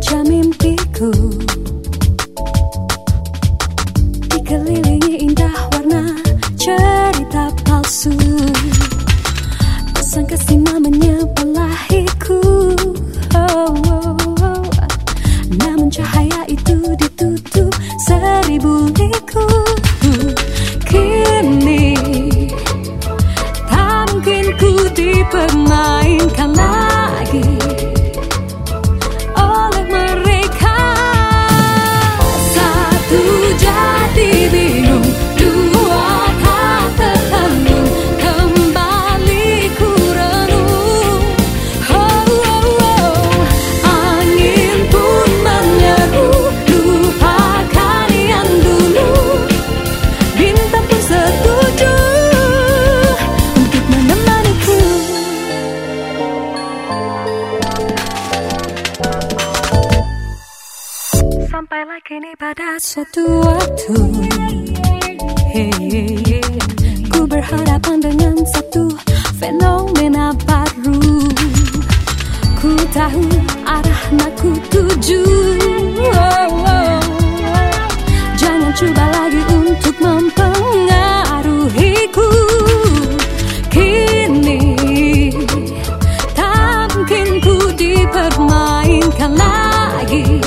jamin mimpiku. Dikelilingi indah warna cerita palsu. Pesan kesima menyebelahiku oh, oh, oh. Namun cahaya itu ditutup seribu liku. Kini tak mungkin ku dipermainkan lagi Pada suatu waktu hey, hey, hey, Ku berhadapan dengan satu fenomena baru. Ku tahu arah nak ku tuju. Oh, oh. Jangan coba lagi untuk mempengaruhiku. Kini tak mungkin ku dipermainkan lagi.